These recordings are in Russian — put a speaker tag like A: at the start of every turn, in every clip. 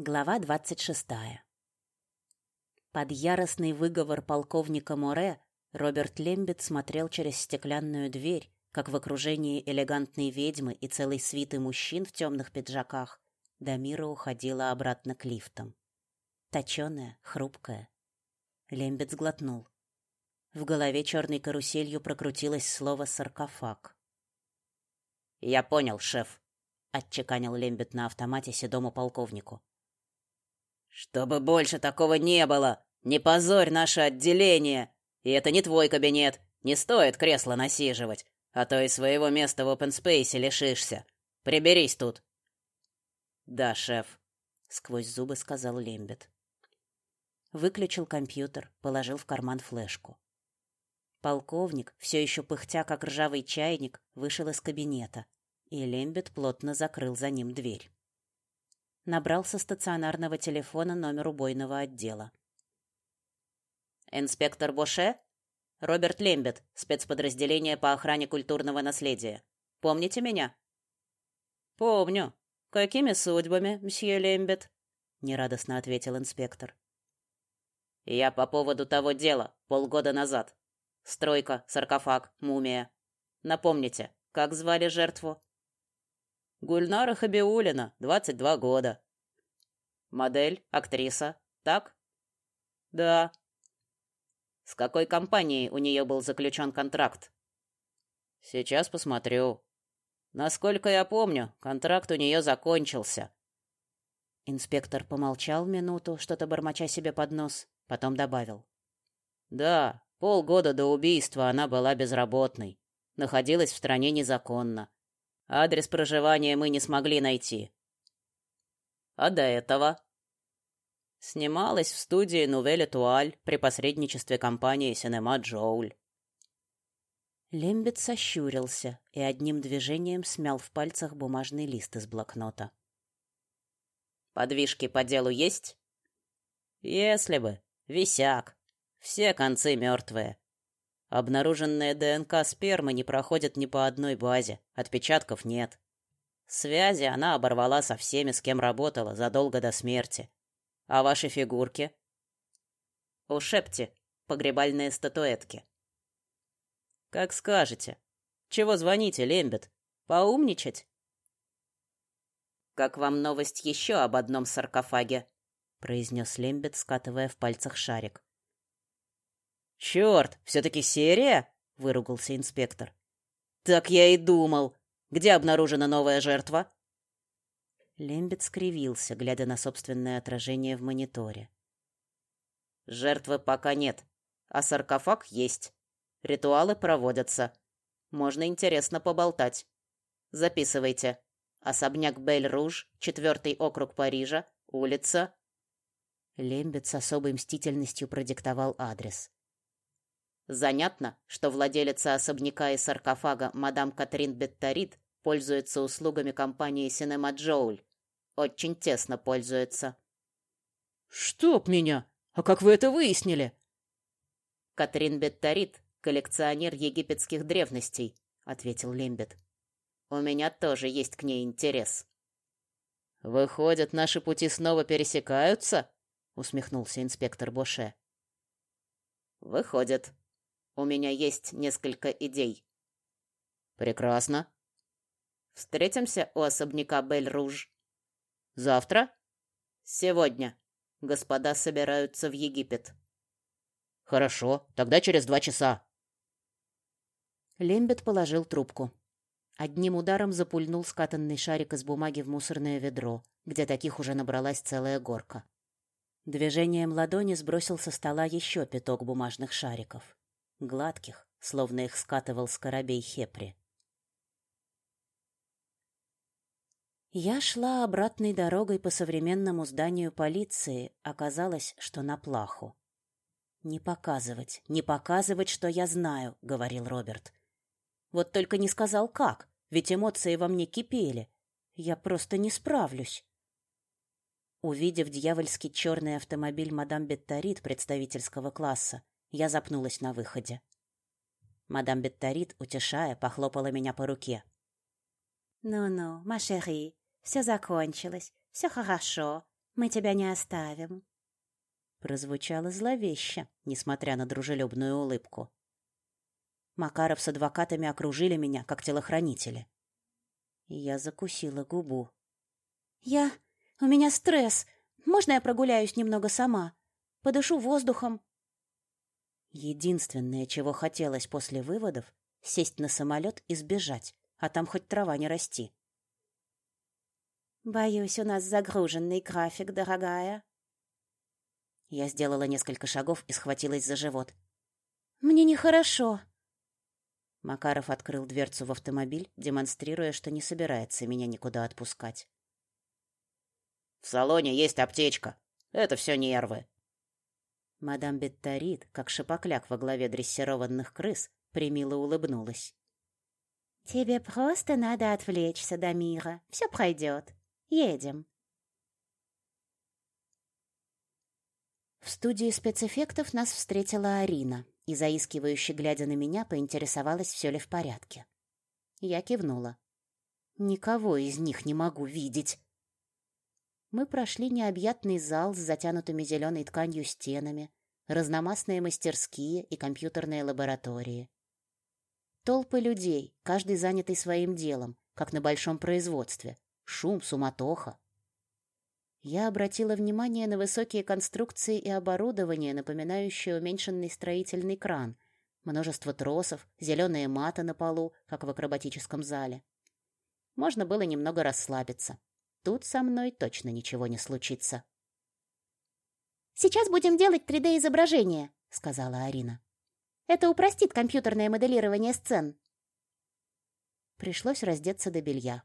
A: Глава двадцать шестая. Под яростный выговор полковника Море Роберт Лембет смотрел через стеклянную дверь, как в окружении элегантной ведьмы и целой свиты мужчин в темных пиджаках Дамира уходила обратно к лифтам. Точеная, хрупкая. Лембет сглотнул. В голове черной каруселью прокрутилось слово «саркофаг». «Я понял, шеф», — отчеканил Лембет на автомате седому полковнику. «Чтобы больше такого не было! Не позорь наше отделение! И это не твой кабинет, не стоит кресло насиживать, а то и своего места в опенспейсе лишишься. Приберись тут!» «Да, шеф», — сквозь зубы сказал Лембет. Выключил компьютер, положил в карман флешку. Полковник, все еще пыхтя, как ржавый чайник, вышел из кабинета, и Лембет плотно закрыл за ним дверь набрал со стационарного телефона номер убойного отдела. «Инспектор Боше? Роберт Лембет, спецподразделение по охране культурного наследия. Помните меня?» «Помню. Какими судьбами, мсье Лембет?» — нерадостно ответил инспектор. «Я по поводу того дела, полгода назад. Стройка, саркофаг, мумия. Напомните, как звали жертву?» Гульнара Хабиулина, 22 года. Модель, актриса, так? Да. С какой компанией у нее был заключен контракт? Сейчас посмотрю. Насколько я помню, контракт у нее закончился. Инспектор помолчал минуту, что-то бормоча себе под нос, потом добавил: Да, полгода до убийства она была безработной, находилась в стране незаконно. Адрес проживания мы не смогли найти. А до этого снималась в студии Nouvelle Étoile при посредничестве компании Cinema Joule. Лембет сощурился и одним движением смял в пальцах бумажный лист из блокнота. Подвижки по делу есть? Если бы. Висяк. Все концы мертвые. Обнаруженная ДНК спермы не проходит ни по одной базе, отпечатков нет. Связи она оборвала со всеми, с кем работала, задолго до смерти. А ваши фигурки? У Шепти погребальные статуэтки. Как скажете. Чего звоните, Лембет? Поумничать? Как вам новость еще об одном саркофаге? произнес Лембет, скатывая в пальцах шарик. «Черт, все-таки серия?» — выругался инспектор. «Так я и думал. Где обнаружена новая жертва?» Лембет скривился, глядя на собственное отражение в мониторе. «Жертвы пока нет, а саркофаг есть. Ритуалы проводятся. Можно интересно поболтать. Записывайте. Особняк Бель-Руж, четвертый округ Парижа, улица...» Лембет с особой мстительностью продиктовал адрес. Занятно, что владелица особняка и саркофага мадам Катрин Бетторит пользуется услугами компании Cinema Joule. Очень тесно пользуется. «Чтоб меня! А как вы это выяснили?» «Катрин Бетторит — коллекционер египетских древностей», — ответил Лембет. «У меня тоже есть к ней интерес». «Выходят, наши пути снова пересекаются?» — усмехнулся инспектор Боше. «Выходят», у меня есть несколько идей. Прекрасно. Встретимся у особняка Бель-Руж. Завтра? Сегодня. Господа собираются в Египет. Хорошо, тогда через два часа. Лембет положил трубку. Одним ударом запульнул скатанный шарик из бумаги в мусорное ведро, где таких уже набралась целая горка. Движением ладони сбросил со стола еще пяток бумажных шариков гладких, словно их скатывал скоробей Хепри. Я шла обратной дорогой по современному зданию полиции, оказалось, что на плаху. «Не показывать, не показывать, что я знаю», — говорил Роберт. «Вот только не сказал как, ведь эмоции во мне кипели. Я просто не справлюсь». Увидев дьявольский черный автомобиль мадам Бетторит представительского класса, я запнулась на выходе. Мадам Бетторит, утешая, похлопала меня по руке. «Ну-ну, машери, все закончилось, все хорошо. Мы тебя не оставим. Прозвучало зловеще, несмотря на дружелюбную улыбку. Макаров с адвокатами окружили меня, как телохранители. Я закусила губу. «Я... У меня стресс. Можно я прогуляюсь немного сама? Подышу воздухом?» Единственное, чего хотелось после выводов, сесть на самолет и сбежать, а там хоть трава не расти. «Боюсь, у нас загруженный график, дорогая». Я сделала несколько шагов и схватилась за живот. «Мне нехорошо». Макаров открыл дверцу в автомобиль, демонстрируя, что не собирается меня никуда отпускать.
B: «В салоне есть аптечка. Это все нервы».
A: Мадам Бетторит, как шипокляк во главе дрессированных крыс, примило улыбнулась. «Тебе просто надо отвлечься, Дамира. Все пройдет. Едем». В студии спецэффектов нас встретила Арина и, заискивающе глядя на меня, поинтересовалась, все ли в порядке. Я кивнула. «Никого из них не могу видеть». Мы прошли необъятный зал с затянутыми зеленой тканью стенами, разномастные мастерские и компьютерные лаборатории. Толпы людей, каждый занятый своим делом, как на большом производстве. Шум, суматоха. Я обратила внимание на высокие конструкции и оборудование, напоминающее уменьшенный строительный кран, множество тросов, зеленые маты на полу, как в акробатическом зале. Можно было немного расслабиться. Тут со мной точно ничего не случится. «Сейчас будем делать 3D-изображение», — сказала Арина. Это упростит компьютерное моделирование сцен. Пришлось раздеться до белья.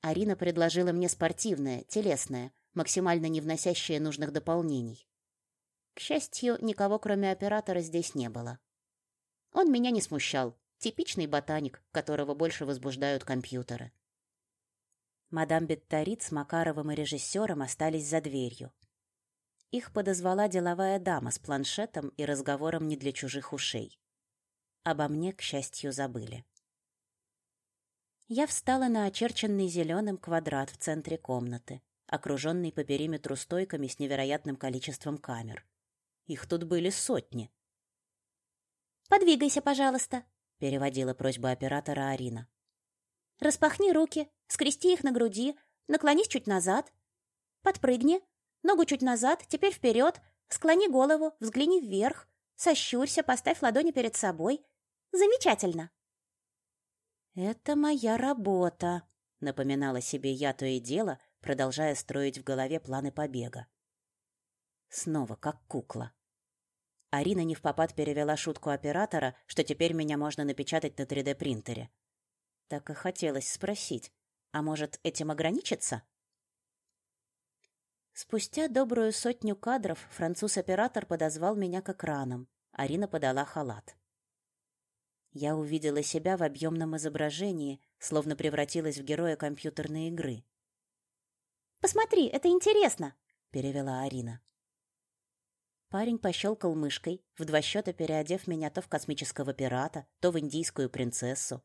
A: Арина предложила мне спортивное, телесное, максимально не вносящее нужных дополнений. К счастью, никого, кроме оператора, здесь не было. Он меня не смущал. Типичный ботаник, которого больше возбуждают компьютеры. Мадам Бетторит с Макаровым и режиссером остались за дверью. Их подозвала деловая дама с планшетом и разговором не для чужих ушей. Обо мне, к счастью, забыли. Я встала на очерченный зеленым квадрат в центре комнаты, окруженный по периметру стойками с невероятным количеством камер. Их тут были сотни. «Подвигайся, пожалуйста», — переводила просьба оператора Арина. «Распахни руки, скрести их на груди, наклонись чуть назад, подпрыгни, Ногу чуть назад, теперь вперед. Склони голову, взгляни вверх. Сощурься, поставь ладони перед собой. Замечательно. «Это моя работа», — напоминала себе я то и дело, продолжая строить в голове планы побега. Снова как кукла. Арина не в попад перевела шутку оператора, что теперь меня можно напечатать на 3D-принтере. Так и хотелось спросить, а может, этим ограничиться? Спустя добрую сотню кадров француз-оператор подозвал меня к экранам. Арина подала халат. Я увидела себя в объемном изображении, словно превратилась в героя компьютерной игры. «Посмотри, это интересно!» — перевела Арина. Парень пощелкал мышкой, в два счета переодев меня то в космического пирата, то в индийскую принцессу.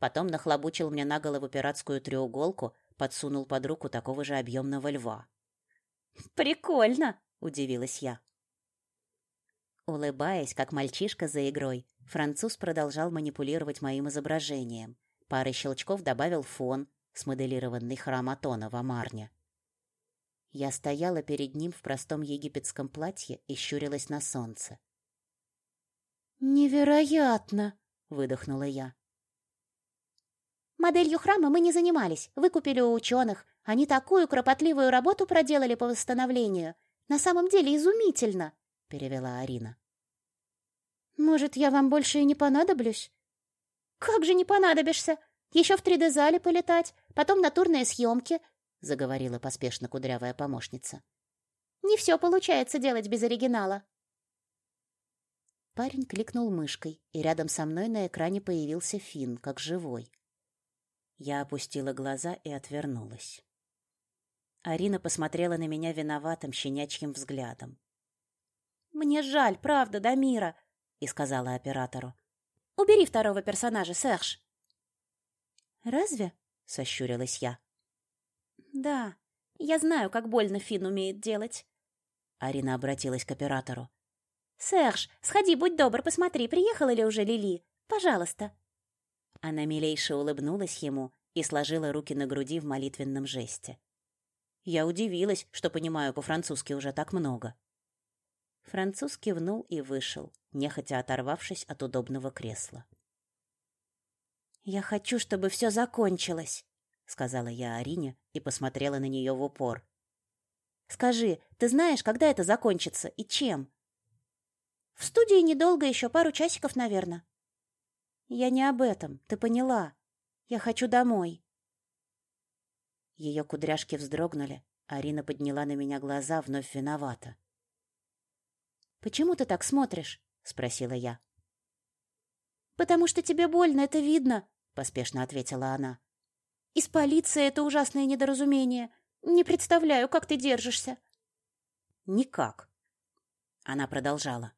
A: Потом нахлобучил мне на голову пиратскую треуголку, подсунул под руку такого же объемного льва. «Прикольно!» — удивилась я. Улыбаясь, как мальчишка за игрой, француз продолжал манипулировать моим изображением. Парой щелчков добавил фон, смоделированный храм Атона в Амарне. Я стояла перед ним в простом египетском платье и щурилась на солнце. «Невероятно!» — выдохнула я. «Моделью храма мы не занимались, выкупили у ученых. Они такую кропотливую работу проделали по восстановлению. На самом деле изумительно, перевела Арина. Может, я вам больше и не понадоблюсь? Как же не понадобишься? Еще в 3D-зале полетать, потом натурные съемки, заговорила поспешно кудрявая помощница. Не все получается делать без оригинала. Парень кликнул мышкой, и рядом со мной на экране появился Финн, как живой. Я опустила глаза и отвернулась. Арина посмотрела на меня виноватым щенячьим взглядом. «Мне жаль, правда, Дамира», — и сказала оператору. «Убери второго персонажа, Серж». «Разве?» — сощурилась я. «Да,
C: Я знаю, как больно Фин умеет делать.
A: Арина обратилась к оператору.
C: «Серж, сходи, будь добр, посмотри, приехала ли уже Лили. Пожалуйста».
A: Она милейше улыбнулась ему и сложила руки на груди в молитвенном жесте. Я удивилась, что понимаю по-французски уже так много. Француз кивнул и вышел, нехотя оторвавшись от удобного кресла.
C: «Я хочу, чтобы все закончилось», —
A: сказала я Арине и посмотрела на нее в упор.
C: «Скажи, ты знаешь, когда это закончится и чем?» «В студии недолго, еще пару часиков, наверное». «Я не об этом, ты поняла. Я хочу домой».
A: Ее кудряшки вздрогнули, Арина подняла на меня глаза вновь виновата.
C: «Почему ты так смотришь?» — спросила я.
A: «Потому что тебе больно, это видно», — поспешно ответила она.
C: «Из полиции это ужасное недоразумение. Не представляю, как ты держишься».
A: «Никак». Она продолжала.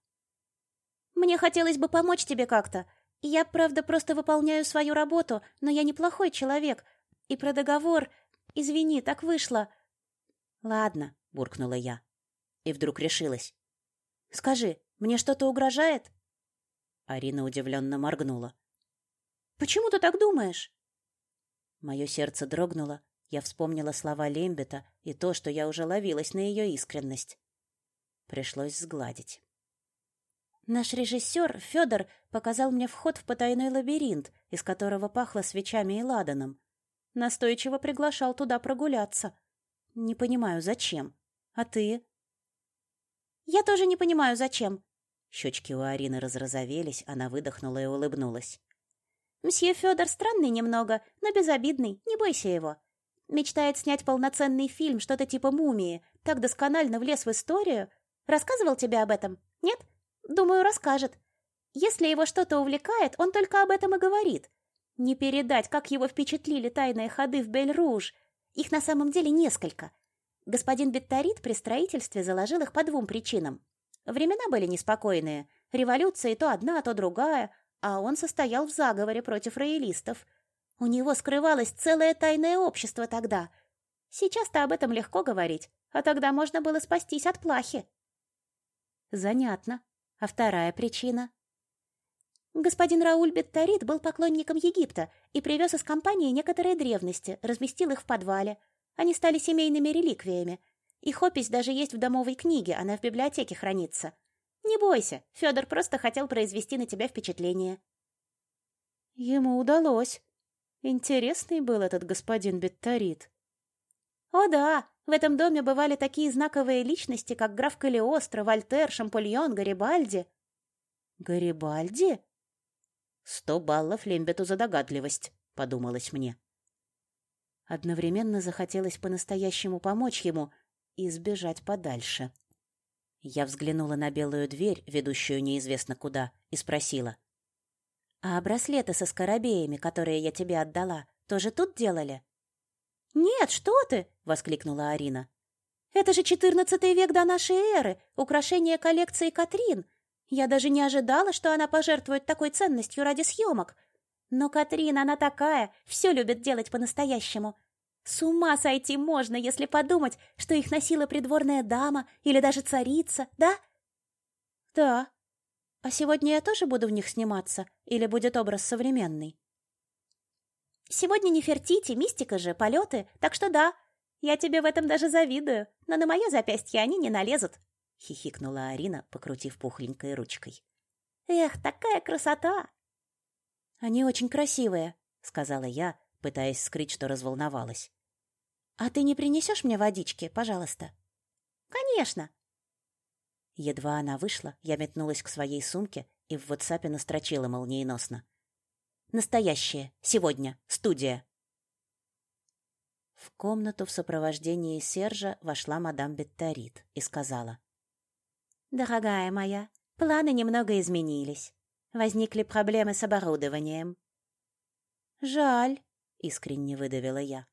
C: «Мне хотелось бы помочь тебе как-то. Я, правда, просто выполняю свою работу, но я неплохой человек. И про договор... Извини, так вышло».
A: «Ладно», — буркнула я. И вдруг решилась.
C: Скажи, мне что-то угрожает?»
A: Арина удивленно моргнула.
C: «Почему ты так думаешь?»
A: Мое сердце дрогнуло. Я вспомнила слова Лембета и то, что я уже ловилась на ее искренность. Пришлось сгладить.
C: Наш режиссер, Федор, показал мне вход в потайной лабиринт, из которого пахло свечами и ладаном. Настойчиво приглашал туда прогуляться. Не понимаю, зачем. А ты? Я тоже не понимаю, зачем.
A: Щечки у Арины разрозовелись, она выдохнула и улыбнулась.
C: Мсье Федор странный немного, но безобидный, не бойся его. Мечтает снять полноценный фильм, что-то типа «Мумии», так досконально влез в историю. Рассказывал тебе об этом? Нет? Думаю, расскажет. Если его что-то увлекает, он только об этом и говорит. Не передать, как его впечатлили тайные ходы в Бель-Руж. Их на самом деле несколько. Господин Бетторит при строительстве заложил их по двум причинам. Времена были неспокойные, революция то одна, то другая, а он состоял в заговоре против роялистов. У него скрывалось целое тайное общество тогда. Сейчас-то об этом легко говорить, а тогда можно было спастись от плахи.
A: Занятно. А вторая причина?
C: Господин Рауль Бетторит был поклонником Египта и привез из компании некоторые древности, разместил их в подвале – они стали семейными реликвиями. Их опись даже есть в домовой книге, она в библиотеке хранится. Не бойся, Федор просто хотел произвести на тебя впечатление.
A: Ему удалось. Интересный был этот господин Бетторит.
C: О да, в этом доме бывали такие знаковые личности, как граф Калиостро, Вольтер, Шампольон, Гарибальди.
A: Гарибальди? Сто баллов Лембету за догадливость, подумалось мне. Одновременно захотелось по-настоящему помочь ему и сбежать подальше. Я взглянула на белую дверь, ведущую неизвестно куда, и спросила.
C: «А браслеты со скоробеями, которые я тебе отдала, тоже тут делали?»
A: «Нет, что ты!» — воскликнула Арина.
C: «Это же четырнадцатый век до нашей эры, украшение коллекции Катрин. Я даже не ожидала, что она пожертвует такой ценностью ради съемок. Но Катрин, она такая, все любит делать по-настоящему. С ума сойти можно, если подумать, что их носила придворная дама или даже царица, да?
A: Да. А сегодня я тоже буду в них сниматься? Или будет образ современный?
C: Сегодня не фертити, мистика же, полеты, так что да. Я тебе в этом даже завидую, но на мое запястье они не налезут. Хихикнула Арина, покрутив пухленькой ручкой. Эх, такая красота!
A: «Они очень красивые», — сказала я, пытаясь скрыть, что разволновалась.
C: «А ты не принесешь мне водички, пожалуйста?» «Конечно!»
A: Едва она вышла, я метнулась к своей сумке и в WhatsApp настрочила молниеносно. «Настоящее. Сегодня. Студия». В комнату в сопровождении Сержа вошла мадам Бетторит и сказала.
C: «Дорогая моя, планы немного изменились. Возникли проблемы с оборудованием.
A: Жаль, искренне выдавила я.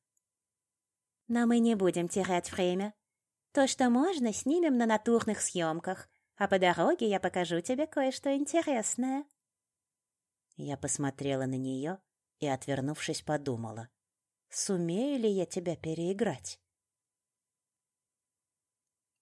C: Но мы не будем терять время. То, что можно, снимем на натурных съемках, а по дороге я покажу тебе кое-что интересное.
A: Я посмотрела на нее и, отвернувшись, подумала, сумею ли я тебя переиграть?